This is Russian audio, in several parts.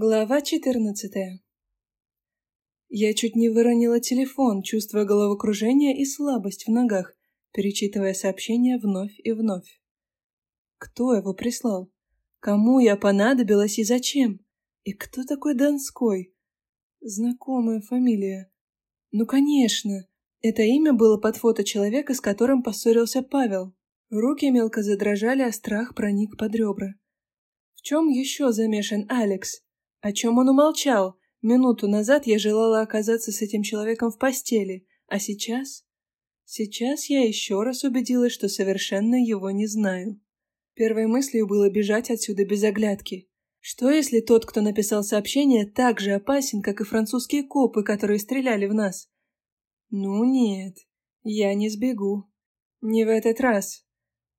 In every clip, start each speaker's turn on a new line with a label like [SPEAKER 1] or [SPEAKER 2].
[SPEAKER 1] Глава 14 Я чуть не выронила телефон, чувствуя головокружение и слабость в ногах, перечитывая сообщения вновь и вновь. Кто его прислал? Кому я понадобилась и зачем? И кто такой Донской? Знакомая фамилия. Ну, конечно. Это имя было под фото человека, с которым поссорился Павел. Руки мелко задрожали, а страх проник под ребра. В чем еще замешан Алекс? О чем он умолчал? Минуту назад я желала оказаться с этим человеком в постели, а сейчас... Сейчас я еще раз убедилась, что совершенно его не знаю. Первой мыслью было бежать отсюда без оглядки. Что если тот, кто написал сообщение, так же опасен, как и французские копы, которые стреляли в нас? Ну нет, я не сбегу. Не в этот раз.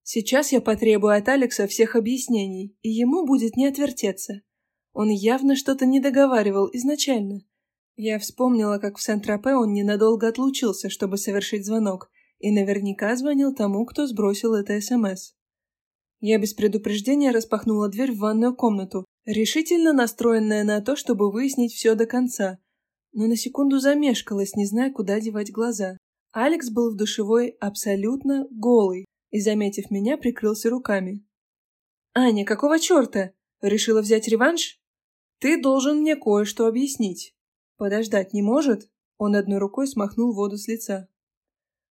[SPEAKER 1] Сейчас я потребую от Алекса всех объяснений, и ему будет не отвертеться. Он явно что-то не договаривал изначально. Я вспомнила, как в Сент-Тропе он ненадолго отлучился, чтобы совершить звонок, и наверняка звонил тому, кто сбросил это СМС. Я без предупреждения распахнула дверь в ванную комнату, решительно настроенная на то, чтобы выяснить все до конца, но на секунду замешкалась, не зная, куда девать глаза. Алекс был в душевой абсолютно голый и, заметив меня, прикрылся руками. «Аня, какого черта? Решила взять реванш?» Ты должен мне кое-что объяснить. Подождать не может? Он одной рукой смахнул воду с лица.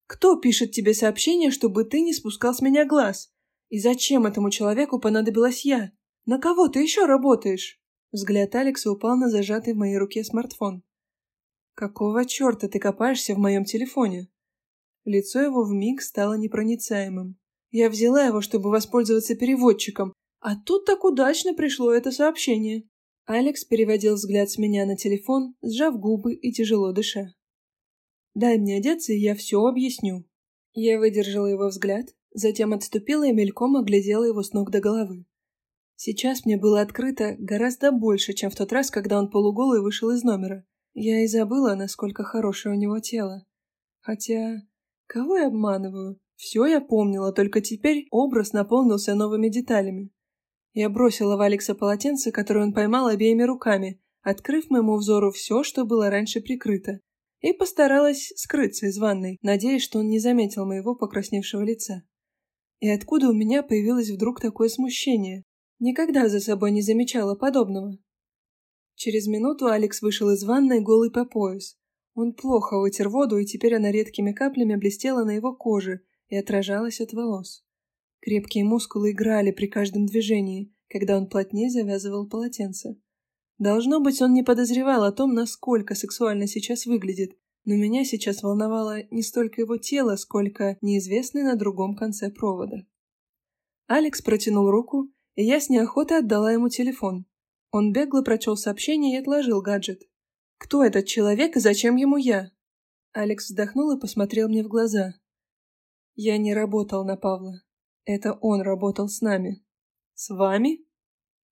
[SPEAKER 1] Кто пишет тебе сообщение, чтобы ты не спускал с меня глаз? И зачем этому человеку понадобилась я? На кого ты еще работаешь? Взгляд Алекса упал на зажатый в моей руке смартфон. Какого черта ты копаешься в моем телефоне? Лицо его вмиг стало непроницаемым. Я взяла его, чтобы воспользоваться переводчиком, а тут так удачно пришло это сообщение. Алекс переводил взгляд с меня на телефон, сжав губы и тяжело дыша. «Дай мне одеться, и я все объясню». Я выдержала его взгляд, затем отступила и мельком оглядела его с ног до головы. Сейчас мне было открыто гораздо больше, чем в тот раз, когда он полуголый вышел из номера. Я и забыла, насколько хорошее у него тело. Хотя, кого я обманываю? Все я помнила, только теперь образ наполнился новыми деталями. Я бросила в Алекса полотенце, которое он поймал обеими руками, открыв моему взору все, что было раньше прикрыто, и постаралась скрыться из ванной, надеясь, что он не заметил моего покрасневшего лица. И откуда у меня появилось вдруг такое смущение? Никогда за собой не замечала подобного. Через минуту Алекс вышел из ванной голый по пояс. Он плохо вытер воду, и теперь она редкими каплями блестела на его коже и отражалась от волос. Крепкие мускулы играли при каждом движении, когда он плотнее завязывал полотенце. Должно быть, он не подозревал о том, насколько сексуально сейчас выглядит, но меня сейчас волновало не столько его тело, сколько неизвестный на другом конце провода. Алекс протянул руку, и я с неохотой отдала ему телефон. Он бегло прочел сообщение и отложил гаджет. «Кто этот человек и зачем ему я?» Алекс вздохнул и посмотрел мне в глаза. «Я не работал на Павла. Это он работал с нами. С вами?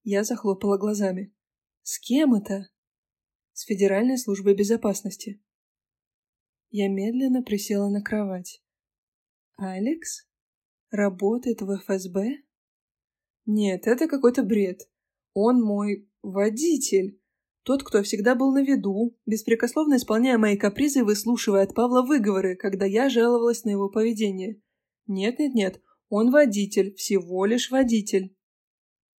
[SPEAKER 1] Я захлопала глазами. С кем это? С Федеральной службой безопасности. Я медленно присела на кровать. Алекс? Работает в ФСБ? Нет, это какой-то бред. Он мой водитель. Тот, кто всегда был на виду, беспрекословно исполняя мои капризы и выслушивая от Павла выговоры, когда я жаловалась на его поведение. Нет-нет-нет, он водитель, всего лишь водитель.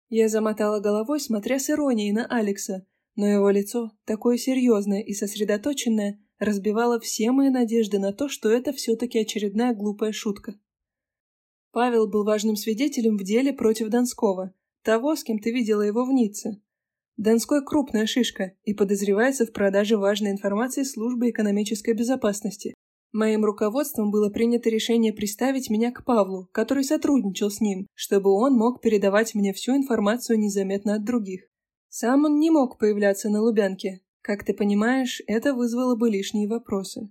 [SPEAKER 1] Я замотала головой, смотря с иронией на Алекса, но его лицо, такое серьезное и сосредоточенное, разбивало все мои надежды на то, что это все-таки очередная глупая шутка. Павел был важным свидетелем в деле против Донского, того, с кем ты видела его в Ницце. Донской крупная шишка и подозревается в продаже важной информации службы экономической безопасности. Моим руководством было принято решение приставить меня к Павлу, который сотрудничал с ним, чтобы он мог передавать мне всю информацию незаметно от других. Сам он не мог появляться на Лубянке. Как ты понимаешь, это вызвало бы лишние вопросы.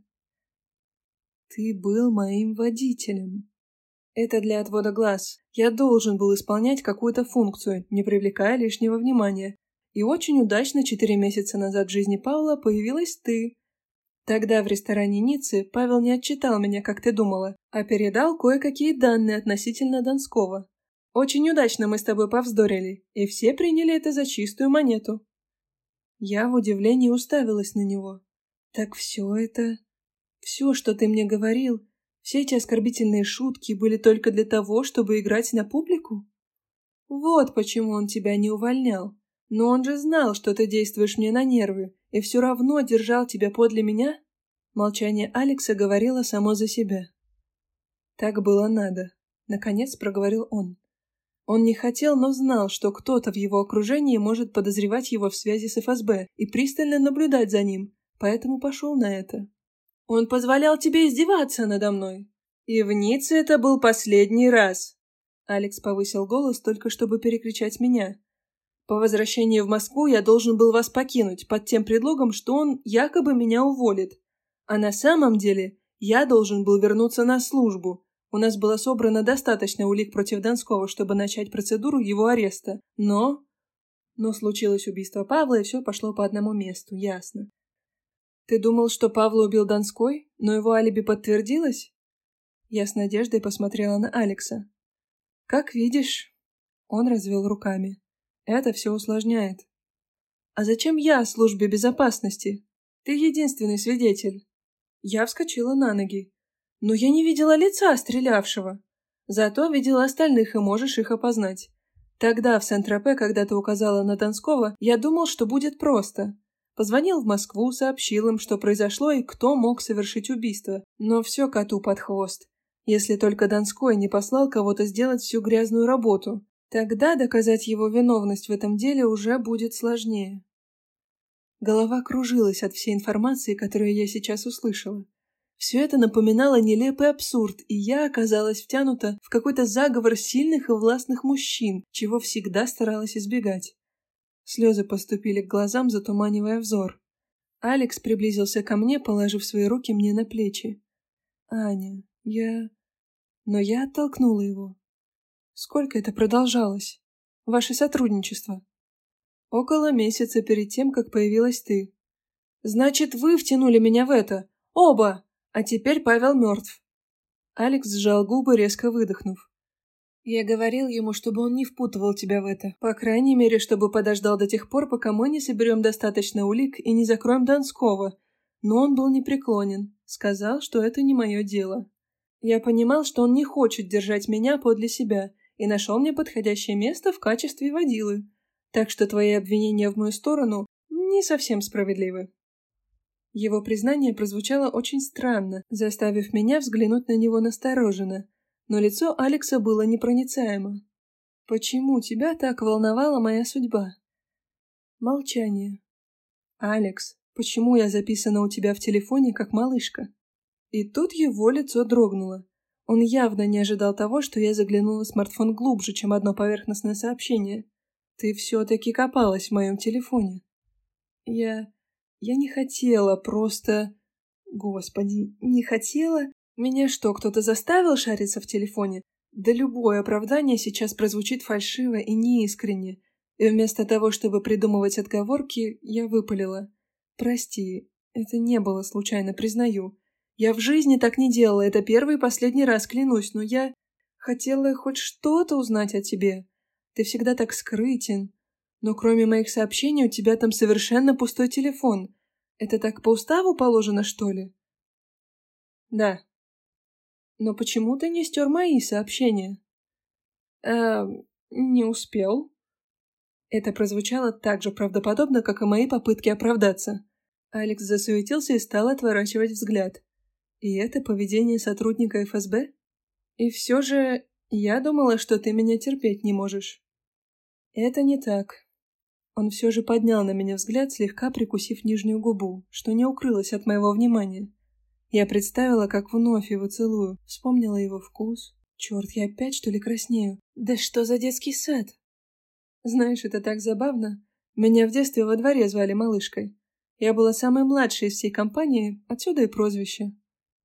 [SPEAKER 1] Ты был моим водителем. Это для отвода глаз. Я должен был исполнять какую-то функцию, не привлекая лишнего внимания. И очень удачно четыре месяца назад в жизни Павла появилась ты, Тогда в ресторане Ниццы Павел не отчитал меня, как ты думала, а передал кое-какие данные относительно Донского. Очень удачно мы с тобой повздорили, и все приняли это за чистую монету. Я в удивлении уставилась на него. Так все это... Все, что ты мне говорил, все эти оскорбительные шутки были только для того, чтобы играть на публику? Вот почему он тебя не увольнял. Но он же знал, что ты действуешь мне на нервы, и все равно держал тебя подле меня? Молчание Алекса говорило само за себя. Так было надо, наконец проговорил он. Он не хотел, но знал, что кто-то в его окружении может подозревать его в связи с ФСБ и пристально наблюдать за ним, поэтому пошел на это. Он позволял тебе издеваться надо мной. И в Ницце это был последний раз. Алекс повысил голос только чтобы перекричать меня. По возвращении в Москву я должен был вас покинуть под тем предлогом, что он якобы меня уволит. А на самом деле я должен был вернуться на службу. У нас было собрано достаточно улик против Донского, чтобы начать процедуру его ареста. Но... Но случилось убийство Павла, и все пошло по одному месту, ясно. Ты думал, что Павла убил Донской, но его алиби подтвердилось? Я с надеждой посмотрела на Алекса. Как видишь, он развел руками. Это все усложняет. А зачем я службе безопасности? Ты единственный свидетель. Я вскочила на ноги. Но я не видела лица стрелявшего. Зато видела остальных и можешь их опознать. Тогда в Сент-Тропе, когда ты указала на Донского, я думал, что будет просто. Позвонил в Москву, сообщил им, что произошло и кто мог совершить убийство. Но все коту под хвост. Если только Донской не послал кого-то сделать всю грязную работу. Тогда доказать его виновность в этом деле уже будет сложнее. Голова кружилась от всей информации, которую я сейчас услышала. Все это напоминало нелепый абсурд, и я оказалась втянута в какой-то заговор сильных и властных мужчин, чего всегда старалась избегать. Слезы поступили к глазам, затуманивая взор. Алекс приблизился ко мне, положив свои руки мне на плечи. «Аня, я...» Но я оттолкнула его. «Сколько это продолжалось? Ваше сотрудничество?» «Около месяца перед тем, как появилась ты». «Значит, вы втянули меня в это? Оба! А теперь Павел мертв». Алекс сжал губы, резко выдохнув. Я говорил ему, чтобы он не впутывал тебя в это. По крайней мере, чтобы подождал до тех пор, пока мы не соберем достаточно улик и не закроем Донского. Но он был непреклонен. Сказал, что это не мое дело. Я понимал, что он не хочет держать меня подле себя, и нашел мне подходящее место в качестве водилы. Так что твои обвинения в мою сторону не совсем справедливы. Его признание прозвучало очень странно, заставив меня взглянуть на него настороженно, но лицо Алекса было непроницаемо. «Почему тебя так волновала моя судьба?» Молчание. «Алекс, почему я записана у тебя в телефоне как малышка?» И тут его лицо дрогнуло. Он явно не ожидал того, что я заглянула в смартфон глубже, чем одно поверхностное сообщение. «Ты все-таки копалась в моем телефоне». «Я... я не хотела, просто...» «Господи, не хотела меня что, кто-то заставил шариться в телефоне? Да любое оправдание сейчас прозвучит фальшиво и неискренне. И вместо того, чтобы придумывать отговорки, я выпалила. «Прости, это не было случайно, признаю. Я в жизни так не делала, это первый и последний раз, клянусь, но я хотела хоть что-то узнать о тебе. Ты всегда так скрытен. Но кроме моих сообщений у тебя там совершенно пустой телефон. Это так по уставу положено, что ли?» «Да», но почему ты не стер мои сообщения? Эм, не успел. Это прозвучало так же правдоподобно, как и мои попытки оправдаться. Алекс засуетился и стал отворачивать взгляд. И это поведение сотрудника ФСБ? И все же я думала, что ты меня терпеть не можешь. Это не так. Он все же поднял на меня взгляд, слегка прикусив нижнюю губу, что не укрылось от моего внимания. Я представила, как вновь его целую, вспомнила его вкус. Черт, я опять что ли краснею? Да что за детский сад? Знаешь, это так забавно. Меня в детстве во дворе звали малышкой. Я была самой младшей из всей компании, отсюда и прозвище.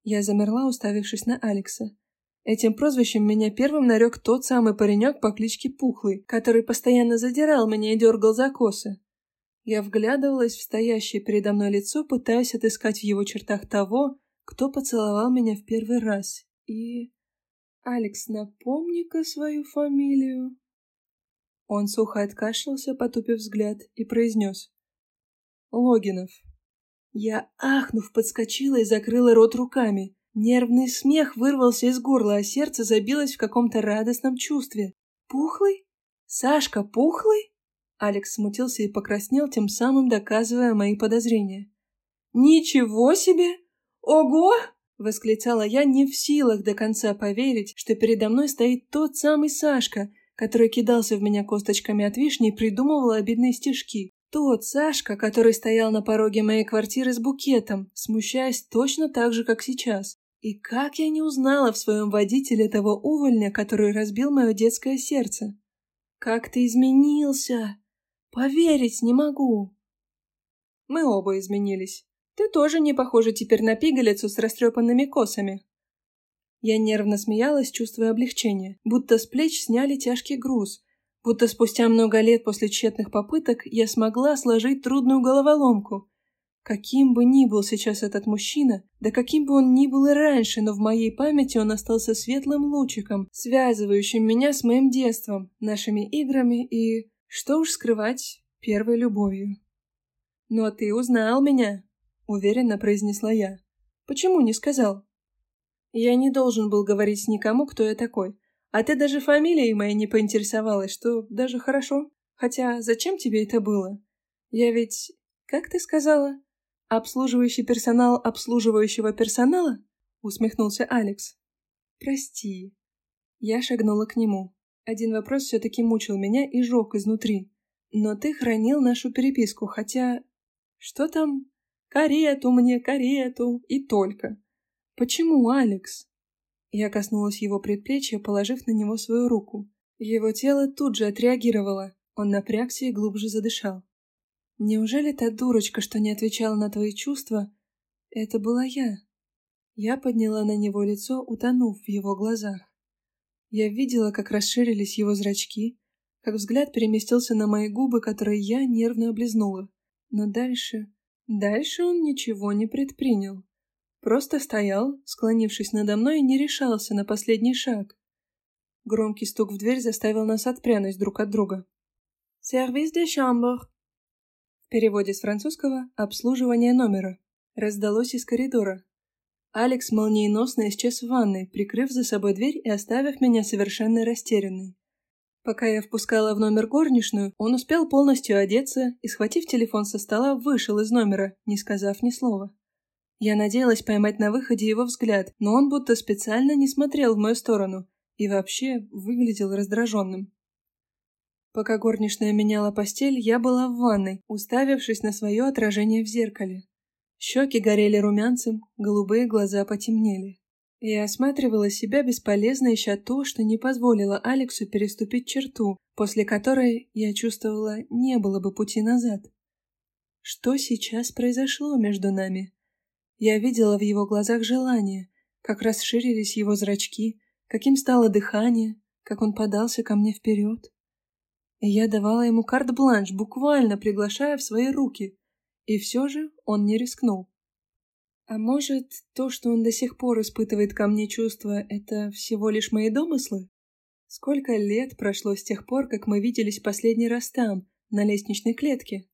[SPEAKER 1] Я замерла, уставившись на Алекса. Этим прозвищем меня первым нарек тот самый паренек по кличке Пухлый, который постоянно задирал меня и дергал за косы. Я вглядывалась в стоящее передо мной лицо, пытаясь отыскать в его чертах того, кто поцеловал меня в первый раз. И... «Алекс, напомни-ка свою фамилию». Он сухо откашлялся, потупив взгляд, и произнес. Логинов. Я, ахнув, подскочила и закрыла рот руками. Нервный смех вырвался из горла, а сердце забилось в каком-то радостном чувстве. «Пухлый? Сашка Пухлый?» Алекс смутился и покраснел, тем самым доказывая мои подозрения. «Ничего себе! Ого!» — восклицала я, не в силах до конца поверить, что передо мной стоит тот самый Сашка, который кидался в меня косточками от вишни и придумывал обидные стишки. Тот Сашка, который стоял на пороге моей квартиры с букетом, смущаясь точно так же, как сейчас. И как я не узнала в своем водителе того увольня, который разбил мое детское сердце? Как ты изменился! Поверить не могу. Мы оба изменились. Ты тоже не похожа теперь на пигалицу с растрепанными косами. Я нервно смеялась, чувствуя облегчение, будто с плеч сняли тяжкий груз, будто спустя много лет после тщетных попыток я смогла сложить трудную головоломку, Каким бы ни был сейчас этот мужчина, да каким бы он ни был и раньше, но в моей памяти он остался светлым лучиком, связывающим меня с моим детством, нашими играми и, что уж скрывать, первой любовью. «Но ты узнал меня», — уверенно произнесла я. «Почему не сказал?» «Я не должен был говорить никому, кто я такой. А ты даже фамилией моей не поинтересовалась, что даже хорошо. Хотя зачем тебе это было? Я ведь... Как ты сказала? «Обслуживающий персонал обслуживающего персонала?» — усмехнулся Алекс. «Прости». Я шагнула к нему. Один вопрос все-таки мучил меня и жег изнутри. «Но ты хранил нашу переписку, хотя...» «Что там?» «Карету мне, карету!» И только. «Почему, Алекс?» Я коснулась его предплечья, положив на него свою руку. Его тело тут же отреагировало. Он напрягся и глубже задышал. Неужели та дурочка, что не отвечала на твои чувства, это была я? Я подняла на него лицо, утонув в его глазах. Я видела, как расширились его зрачки, как взгляд переместился на мои губы, которые я нервно облизнула. Но дальше... Дальше он ничего не предпринял. Просто стоял, склонившись надо мной, и не решался на последний шаг. Громкий стук в дверь заставил нас отпрянуть друг от друга. «Сервис де chambre», переводе с французского «обслуживание номера». Раздалось из коридора. Алекс молниеносно исчез в ванной, прикрыв за собой дверь и оставив меня совершенно растерянной. Пока я впускала в номер горничную, он успел полностью одеться и, схватив телефон со стола, вышел из номера, не сказав ни слова. Я надеялась поймать на выходе его взгляд, но он будто специально не смотрел в мою сторону и вообще выглядел раздраженным. Пока горничная меняла постель, я была в ванной, уставившись на свое отражение в зеркале. Щеки горели румянцем, голубые глаза потемнели. Я осматривала себя бесполезно, ища то, что не позволило Алексу переступить черту, после которой, я чувствовала, не было бы пути назад. Что сейчас произошло между нами? Я видела в его глазах желание, как расширились его зрачки, каким стало дыхание, как он подался ко мне вперед. И я давала ему карт-бланш, буквально приглашая в свои руки. И все же он не рискнул. А может, то, что он до сих пор испытывает ко мне чувства, это всего лишь мои домыслы? Сколько лет прошло с тех пор, как мы виделись последний раз там, на лестничной клетке?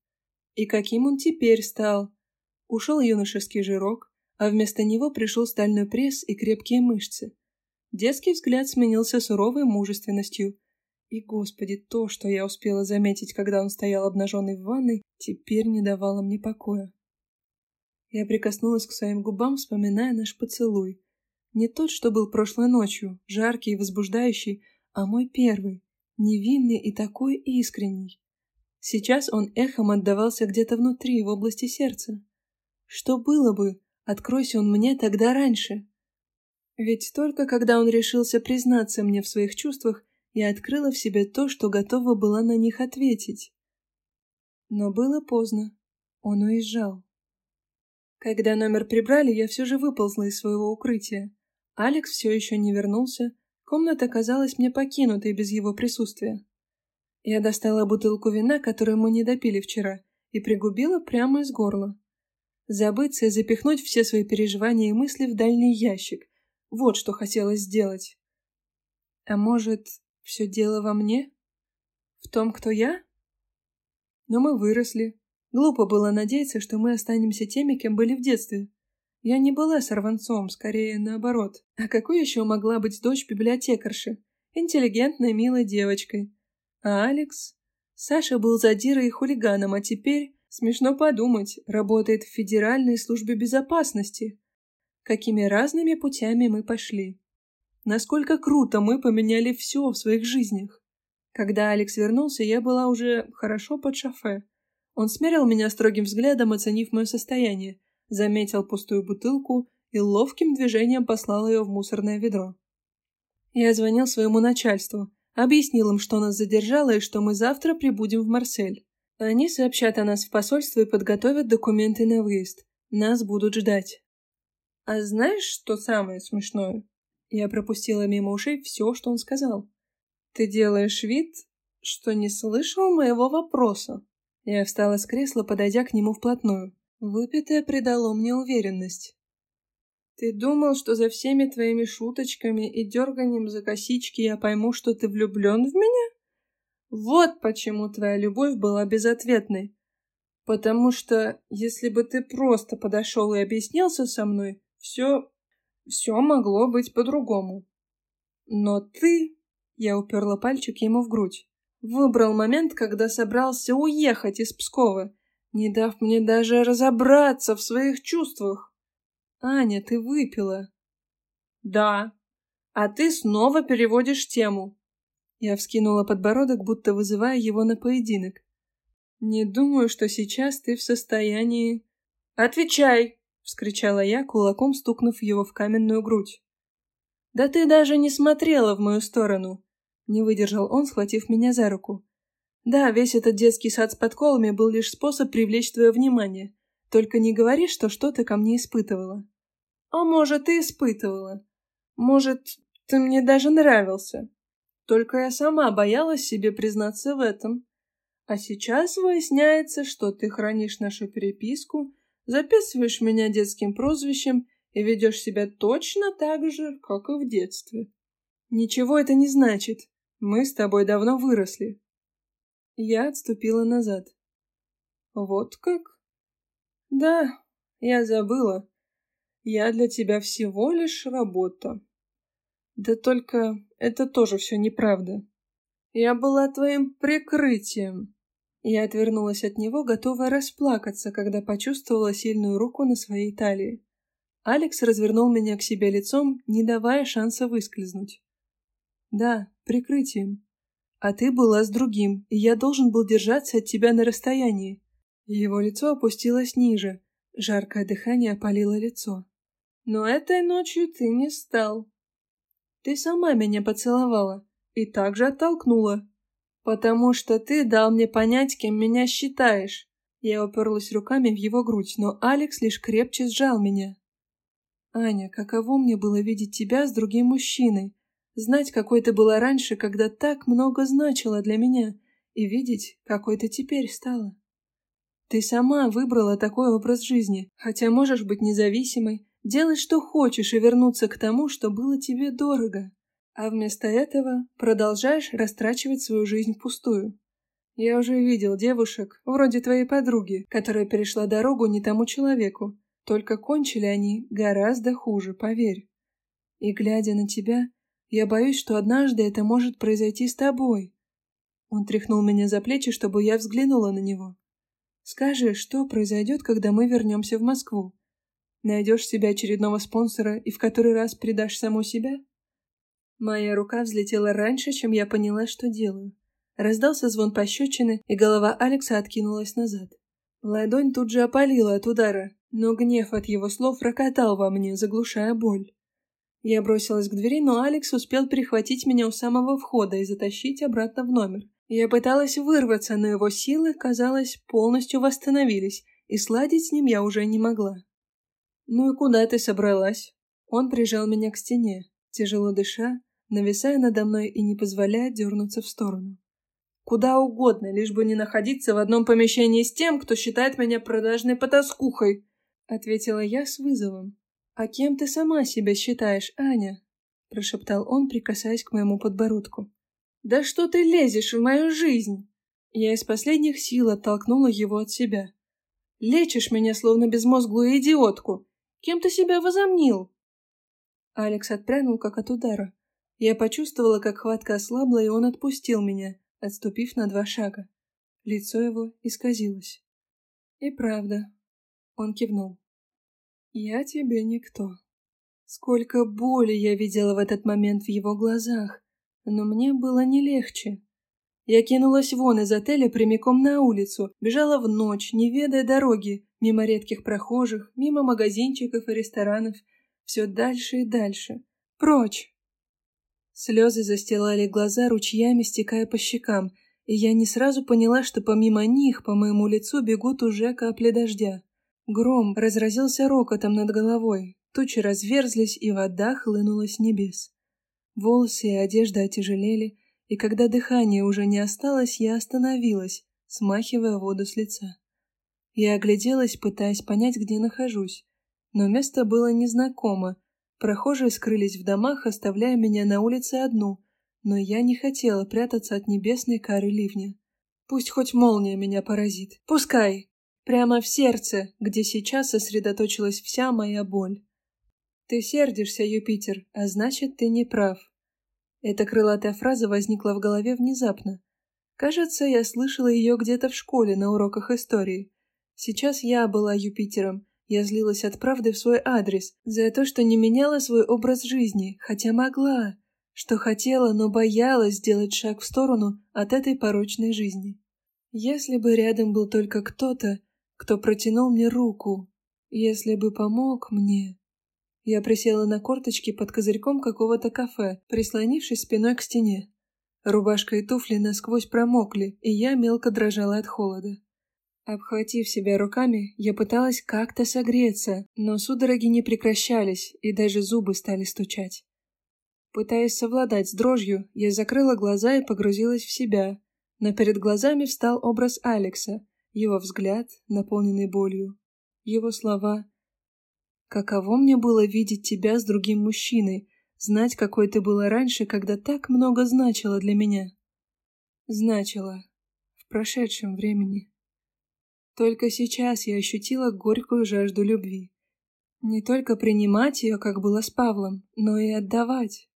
[SPEAKER 1] И каким он теперь стал? Ушел юношеский жирок, а вместо него пришел стальной пресс и крепкие мышцы. Детский взгляд сменился суровой мужественностью, и, господи, то, что я успела заметить, когда он стоял обнаженный в ванной, теперь не давало мне покоя. Я прикоснулась к своим губам, вспоминая наш поцелуй. Не тот, что был прошлой ночью, жаркий и возбуждающий, а мой первый, невинный и такой искренний. Сейчас он эхом отдавался где-то внутри, в области сердца. Что было бы, откройся он мне тогда раньше? Ведь только когда он решился признаться мне в своих чувствах, и открыла в себе то, что готова была на них ответить. Но было поздно. Он уезжал. Когда номер прибрали, я все же выползла из своего укрытия. Алекс все еще не вернулся, комната казалась мне покинутой без его присутствия. Я достала бутылку вина, которую мы не допили вчера, и пригубила прямо из горла. Забыться и запихнуть все свои переживания и мысли в дальний ящик. Вот что хотелось сделать. А может, все дело во мне? В том, кто я? Но мы выросли. Глупо было надеяться, что мы останемся теми, кем были в детстве. Я не была сорванцом, скорее наоборот. А какой еще могла быть дочь библиотекарши? Интеллигентной, милой девочкой. А Алекс? Саша был задирой и хулиганом, а теперь, смешно подумать, работает в Федеральной службе безопасности. Какими разными путями мы пошли. Насколько круто мы поменяли все в своих жизнях. Когда Алекс вернулся, я была уже хорошо под шофе. Он смерил меня строгим взглядом, оценив мое состояние, заметил пустую бутылку и ловким движением послал ее в мусорное ведро. Я звонил своему начальству, объяснил им, что нас задержало и что мы завтра прибудем в Марсель. Они сообщат о нас в посольство и подготовят документы на выезд. Нас будут ждать. А знаешь, что самое смешное? Я пропустила мимо ушей все, что он сказал. Ты делаешь вид, что не слышал моего вопроса. Я встала с кресла, подойдя к нему вплотную. Выпитое придало мне уверенность. «Ты думал, что за всеми твоими шуточками и дерганием за косички я пойму, что ты влюблен в меня? Вот почему твоя любовь была безответной. Потому что, если бы ты просто подошел и объяснился со мной, все... все могло быть по-другому. Но ты...» Я уперла пальчик ему в грудь. Выбрал момент, когда собрался уехать из Пскова, не дав мне даже разобраться в своих чувствах. «Аня, ты выпила». «Да. А ты снова переводишь тему». Я вскинула подбородок, будто вызывая его на поединок. «Не думаю, что сейчас ты в состоянии...» «Отвечай!» — вскричала я, кулаком стукнув его в каменную грудь. «Да ты даже не смотрела в мою сторону. Не выдержал он, схватив меня за руку. Да, весь этот детский сад с подколами был лишь способ привлечь твое внимание. Только не говори, что что-то ко мне испытывала. А может, и испытывала. Может, ты мне даже нравился. Только я сама боялась себе признаться в этом. А сейчас выясняется, что ты хранишь нашу переписку, записываешь меня детским прозвищем и ведешь себя точно так же, как и в детстве. Ничего это не значит. Мы с тобой давно выросли. Я отступила назад. Вот как? Да, я забыла. Я для тебя всего лишь работа. Да только это тоже все неправда. Я была твоим прикрытием. Я отвернулась от него, готовая расплакаться, когда почувствовала сильную руку на своей талии. Алекс развернул меня к себе лицом, не давая шанса выскользнуть. Да, прикрытием. А ты была с другим, и я должен был держаться от тебя на расстоянии. Его лицо опустилось ниже, жаркое дыхание опалило лицо. Но этой ночью ты не стал. Ты сама меня поцеловала и также оттолкнула. Потому что ты дал мне понять, кем меня считаешь. Я уперлась руками в его грудь, но Алекс лишь крепче сжал меня. Аня, каково мне было видеть тебя с другим мужчиной, Знать, какой ты была раньше, когда так много значила для меня, и видеть, какой ты теперь стала. Ты сама выбрала такой образ жизни, хотя можешь быть независимой, делать что хочешь и вернуться к тому, что было тебе дорого. А вместо этого продолжаешь растрачивать свою жизнь впустую. Я уже видел девушек, вроде твоей подруги, которая перешла дорогу не тому человеку, только кончили они гораздо хуже, поверь. И глядя на тебя, я боюсь, что однажды это может произойти с тобой. Он тряхнул меня за плечи, чтобы я взглянула на него. Скажи, что произойдет, когда мы вернемся в Москву? Найдешь себе очередного спонсора и в который раз предашь саму себя? Моя рука взлетела раньше, чем я поняла, что делаю. Раздался звон пощечины, и голова Алекса откинулась назад. Ладонь тут же опалила от удара, но гнев от его слов рокотал во мне, заглушая боль. Я бросилась к двери, но Алекс успел перехватить меня у самого входа и затащить обратно в номер. Я пыталась вырваться, но его силы, казалось, полностью восстановились, и сладить с ним я уже не могла. «Ну и куда ты собралась?» Он прижал меня к стене, тяжело дыша, нависая надо мной и не позволяя дернуться в сторону. «Куда угодно, лишь бы не находиться в одном помещении с тем, кто считает меня продажной потаскухой», — ответила я с вызовом. «А кем ты сама себя считаешь, Аня?» — прошептал он, прикасаясь к моему подбородку. «Да что ты лезешь в мою жизнь?» Я из последних сил оттолкнула его от себя. Лечишь меня, словно безмозглую идиотку. Кем ты себя возомнил?» Алекс отпрянул, как от удара. Я почувствовала, как хватка ослабла, и он отпустил меня, отступив на два шага. Лицо его исказилось. «И правда». Он кивнул. «Я тебе никто». Сколько боли я видела в этот момент в его глазах, но мне было не легче. Я кинулась вон из отеля прямиком на улицу, бежала в ночь, не ведая дороги, мимо редких прохожих, мимо магазинчиков и ресторанов, все дальше и дальше. Прочь! Слезы застилали глаза ручьями, стекая по щекам, и я не сразу поняла, что помимо них по моему лицу бегут уже капли дождя. Гром разразился рокотом над головой, тучи разверзлись, и вода хлынула с небес. Волосы и одежда отяжелели, и когда дыхания уже не осталось, я остановилась, смахивая воду с лица. Я огляделась, пытаясь понять, где нахожусь, но место было незнакомо. Прохожие скрылись в домах, оставляя меня на улице одну, но я не хотела прятаться от небесной кары ливня. Пусть хоть молния меня поразит. Пускай! Прямо в сердце, где сейчас сосредоточилась вся моя боль. Ты сердишься, Юпитер, а значит, ты не прав. Эта крылатая фраза возникла в голове внезапно. Кажется, я слышала ее где-то в школе на уроках истории. Сейчас я была Юпитером. Я злилась от правды в свой адрес за то, что не меняла свой образ жизни, хотя могла, что хотела, но боялась сделать шаг в сторону от этой порочной жизни. Если бы рядом был только кто-то, кто протянул мне руку, если бы помог мне... Я присела на корточки под козырьком какого-то кафе, прислонившись спиной к стене. Рубашка и туфли насквозь промокли, и я мелко дрожала от холода. Обхватив себя руками, я пыталась как-то согреться, но судороги не прекращались, и даже зубы стали стучать. Пытаясь совладать с дрожью, я закрыла глаза и погрузилась в себя, но перед глазами встал образ Алекса, его взгляд, наполненный болью, его слова — Каково мне было видеть тебя с другим мужчиной, знать, какой ты была раньше, когда так много значило для меня. Значило. В прошедшем времени. Только сейчас я ощутила горькую жажду любви. Не только принимать ее, как было с Павлом, но и отдавать.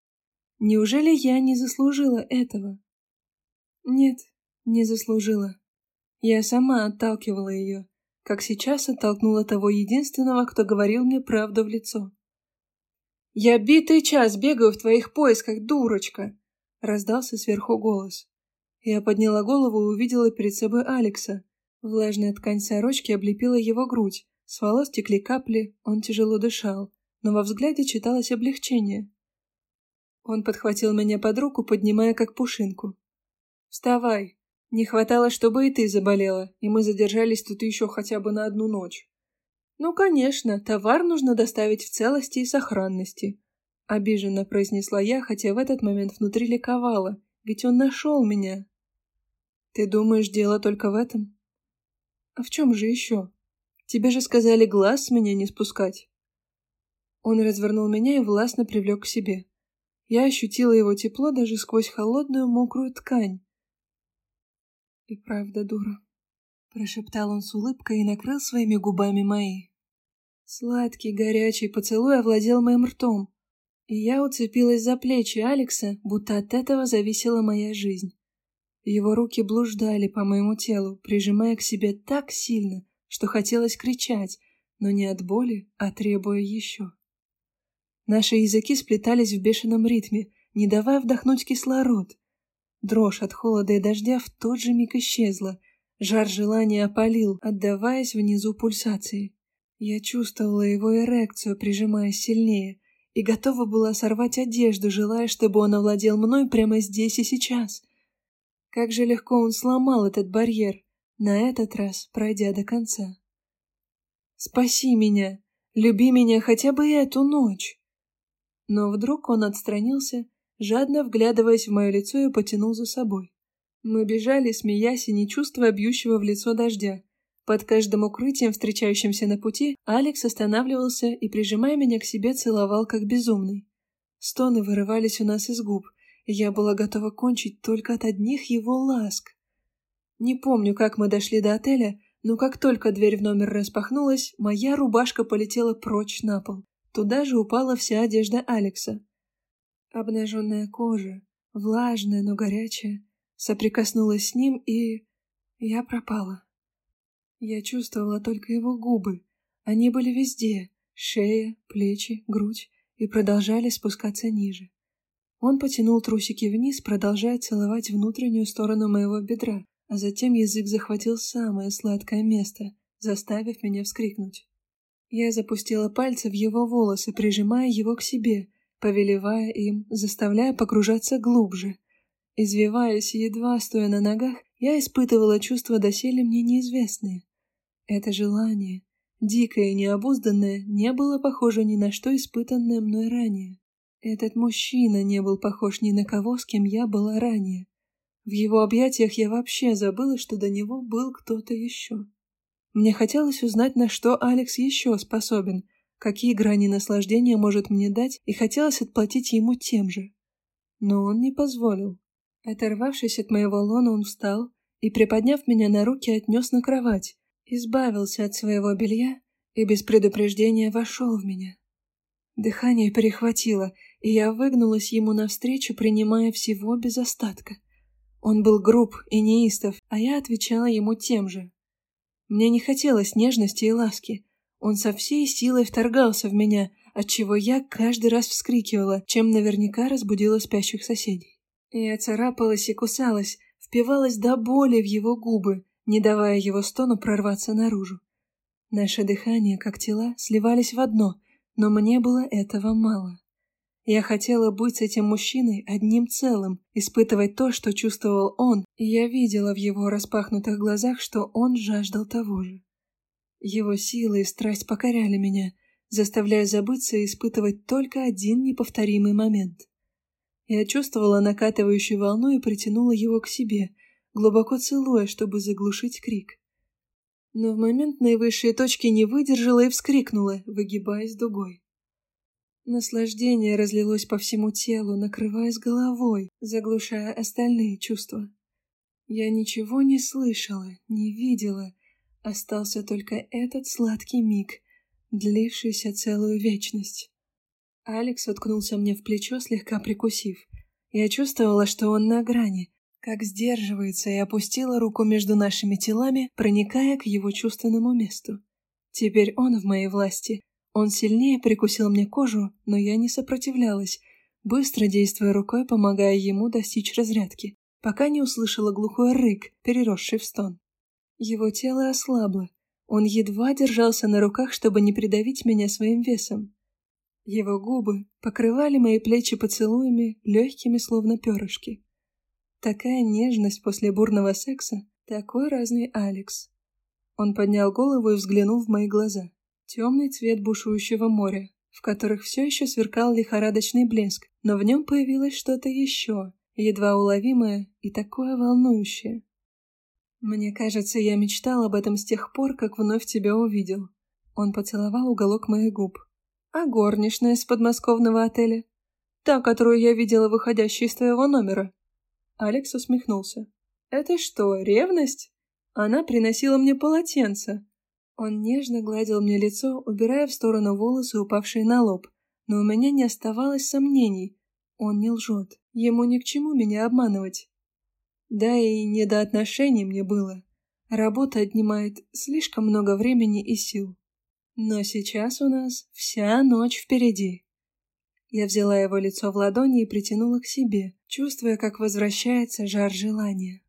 [SPEAKER 1] Неужели я не заслужила этого? Нет, не заслужила. Я сама отталкивала ее, как сейчас оттолкнула того единственного, кто говорил мне правду в лицо. «Я битый час бегаю в твоих поисках, дурочка!» — раздался сверху голос. Я подняла голову и увидела перед собой Алекса. Влажная ткань сорочки облепила его грудь, с волос текли капли, он тяжело дышал, но во взгляде читалось облегчение. Он подхватил меня под руку, поднимая как пушинку. «Вставай!» Не хватало, чтобы и ты заболела, и мы задержались тут еще хотя бы на одну ночь. Ну, конечно, товар нужно доставить в целости и сохранности. Обиженно произнесла я, хотя в этот момент внутри ликовала, ведь он нашел меня. Ты думаешь, дело только в этом? А в чем же еще? Тебе же сказали глаз с меня не спускать. Он развернул меня и властно привлек к себе. Я ощутила его тепло даже сквозь холодную мокрую ткань, «И правда дура», — прошептал он с улыбкой и накрыл своими губами мои. Сладкий, горячий поцелуй овладел моим ртом, и я уцепилась за плечи Алекса, будто от этого зависела моя жизнь. Его руки блуждали по моему телу, прижимая к себе так сильно, что хотелось кричать, но не от боли, а требуя еще. Наши языки сплетались в бешеном ритме, не давая вдохнуть кислород. Дрожь от холода и дождя в тот же миг исчезла. Жар желания опалил, отдаваясь внизу пульсации. Я чувствовала его эрекцию, прижимаясь сильнее, и готова была сорвать одежду, желая, чтобы он овладел мной прямо здесь и сейчас. Как же легко он сломал этот барьер, на этот раз пройдя до конца. «Спаси меня! Люби меня хотя бы эту ночь!» Но вдруг он отстранился жадно вглядываясь в мое лицо и потянул за собой. Мы бежали, смеясь и не чувствуя бьющего в лицо дождя. Под каждым укрытием, встречающимся на пути, Алекс останавливался и, прижимая меня к себе, целовал как безумный. Стоны вырывались у нас из губ, я была готова кончить только от одних его ласк. Не помню, как мы дошли до отеля, но как только дверь в номер распахнулась, моя рубашка полетела прочь на пол. Туда же упала вся одежда Алекса. Обнаженная кожа, влажная, но горячая, соприкоснулась с ним, и... я пропала. Я чувствовала только его губы. Они были везде — шея, плечи, грудь, и продолжали спускаться ниже. Он потянул трусики вниз, продолжая целовать внутреннюю сторону моего бедра, а затем язык захватил самое сладкое место, заставив меня вскрикнуть. Я запустила пальцы в его волосы, прижимая его к себе, повелевая им, заставляя погружаться глубже. Извиваясь едва стоя на ногах, я испытывала чувства доселе мне неизвестные. Это желание, дикое и необузданное, не было похоже ни на что испытанное мной ранее. Этот мужчина не был похож ни на кого, с кем я была ранее. В его объятиях я вообще забыла, что до него был кто-то еще. Мне хотелось узнать, на что Алекс еще способен, какие грани наслаждения может мне дать, и хотелось отплатить ему тем же. Но он не позволил. Оторвавшись от моего лона, он встал и, приподняв меня на руки, отнес на кровать, избавился от своего белья и без предупреждения вошел в меня. Дыхание перехватило, и я выгнулась ему навстречу, принимая всего без остатка. Он был груб и неистов, а я отвечала ему тем же. Мне не хотелось нежности и ласки. Он со всей силой вторгался в меня, отчего я каждый раз вскрикивала, чем наверняка разбудила спящих соседей. Я царапалась и кусалась, впивалась до боли в его губы, не давая его стону прорваться наружу. Наше дыхание, как тела, сливались в одно, но мне было этого мало. Я хотела быть с этим мужчиной одним целым, испытывать то, что чувствовал он, и я видела в его распахнутых глазах, что он жаждал того же. Его сила и страсть покоряли меня, заставляя забыться и испытывать только один неповторимый момент. Я чувствовала накатывающую волну и притянула его к себе, глубоко целуя, чтобы заглушить крик. Но в момент наивысшей точки не выдержала и вскрикнула, выгибаясь дугой. Наслаждение разлилось по всему телу, накрываясь головой, заглушая остальные чувства. Я ничего не слышала, не видела, остался только этот сладкий миг, длившийся целую вечность. Алекс уткнулся мне в плечо, слегка прикусив. Я чувствовала, что он на грани, как сдерживается, и опустила руку между нашими телами, проникая к его чувственному месту. Теперь он в моей власти. Он сильнее прикусил мне кожу, но я не сопротивлялась, быстро действуя рукой, помогая ему достичь разрядки, пока не услышала глухой рык, переросший в стон. Его тело ослабло. Он едва держался на руках, чтобы не придавить меня своим весом. Его губы покрывали мои плечи поцелуями, легкими, словно перышки. Такая нежность после бурного секса, такой разный Алекс. Он поднял голову и взглянул в мои глаза. Темный цвет бушующего моря, в которых все еще сверкал лихорадочный блеск, но в нем появилось что-то еще, едва уловимое и такое волнующее. Мне кажется, я мечтал об этом с тех пор, как вновь тебя увидел. Он поцеловал уголок моих губ. А горничная с подмосковного отеля? Та, которую я видела выходящей из твоего номера? Алекс усмехнулся. «Это что, ревность? Она приносила мне полотенце». Он нежно гладил мне лицо, убирая в сторону волосы, упавшие на лоб. Но у меня не оставалось сомнений. Он не лжет. Ему ни к чему меня обманывать. Да и не до отношений мне было. Работа отнимает слишком много времени и сил. Но сейчас у нас вся ночь впереди. Я взяла его лицо в ладони и притянула к себе, чувствуя, как возвращается жар желания.